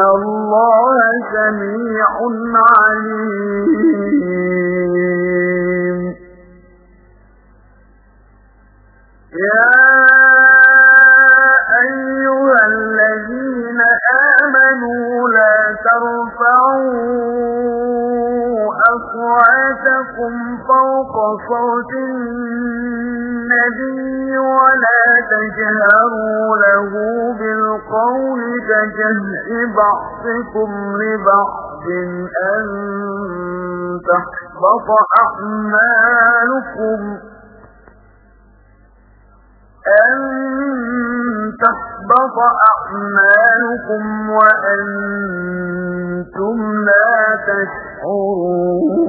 الله سميع عليم يا أيها الذين آمنوا لا ترفعوا أصواتكم فوق صوت النبي ولا تجهروا له بالقول كجهر بعضكم لبعض أن تحبط أعمالكم أن تحبط أعمالكم وأنتم لا تشعرون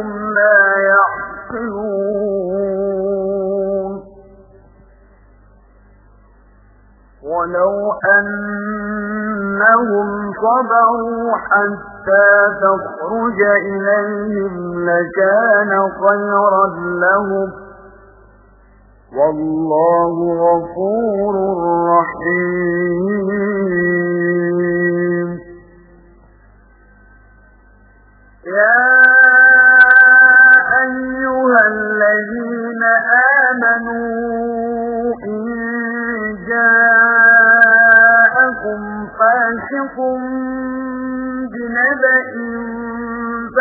أكثرهم لا يعقلون ولو أنهم صبروا حتى تخرج إليهم لكان خيرا لهم والله غفور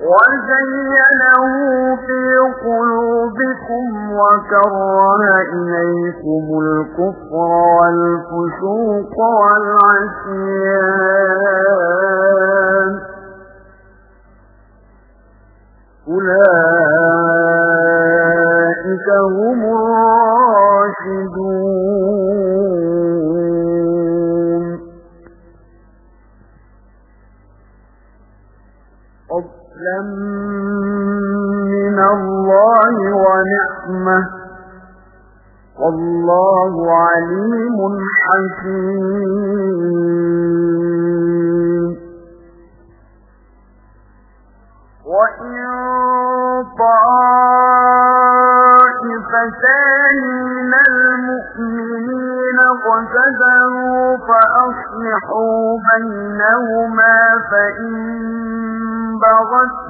وزينه في قلوبكم وكره إليكم الكفر والفسوق والعصيان ونعمة والله عليم حكيم. وإن طائفتان من المؤمنين اقتتلوا فأصلحوا بينهما فإن بغت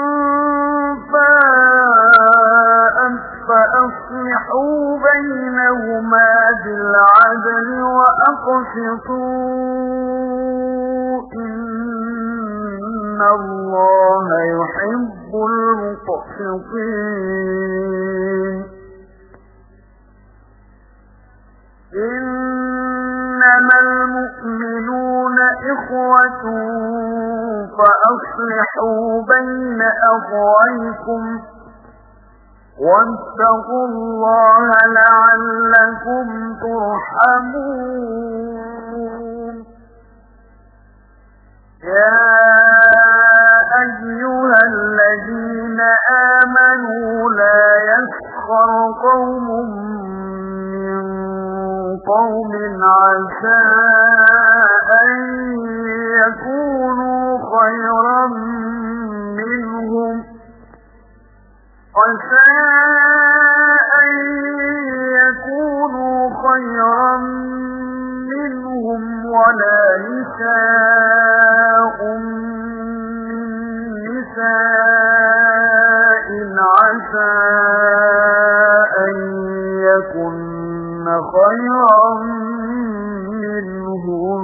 فأصلحوا بينهما بالعدل وأقسطوا إن الله يحب المقسطين إنما المؤمنون إخوة فأصلحوا بين أخويكم واتقوا الله لعلكم ترحمون. يا أيها الذين آمنوا لا يسخر قوم من قوم عسى أن يكونوا خيرا منهم. عسى أن يكونوا خيرا منهم ولا نساء نساء عسى أن يكن خيرا منهم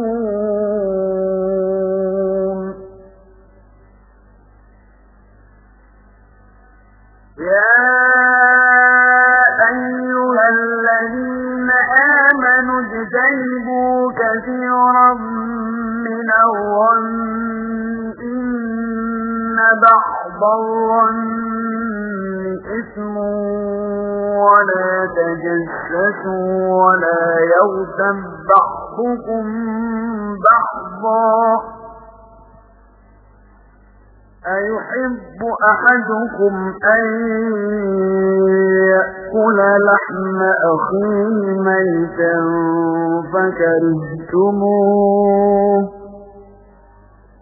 الظن إثم ولا تجسسوا ولا يغتب بعضكم بعضا أيحب أحدكم أن يأكل لحم أخيه ميتا فكرهتموه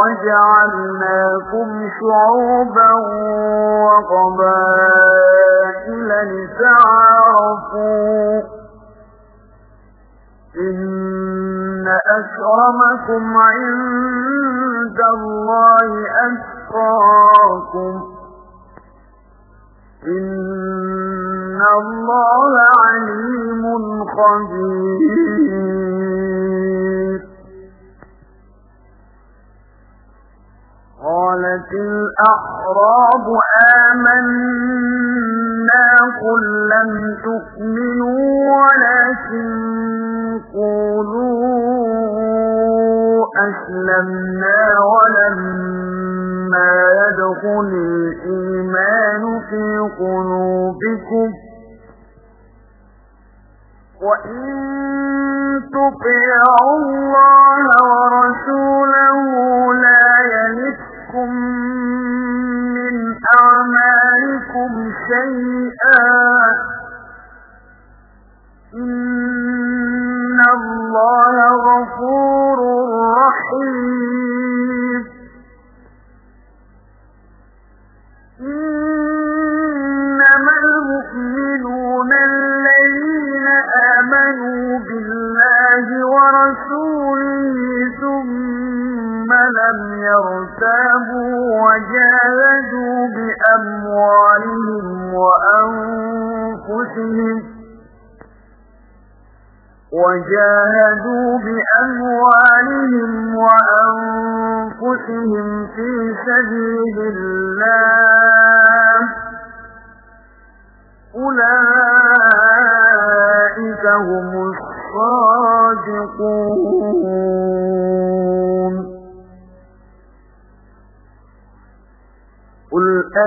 وجعلناكم شعوبا وقبائل لتعارفوا. إن أكرمكم عند الله أتقاكم. إن الله عليم خبير. قالت الأعراب آمنا قل لم تؤمنوا ولكن قولوا أسلمنا ولما يدخل الإيمان في قلوبكم وإن تطيعوا الله ورسوله لا يلتكم من أعمالكم شيئا إن الله غفور لم يرتابوا وجاهدوا بأموالهم وأنفسهم وجاهدوا بأموالهم وأنفسهم في سبيل الله أولئك هم الصادقون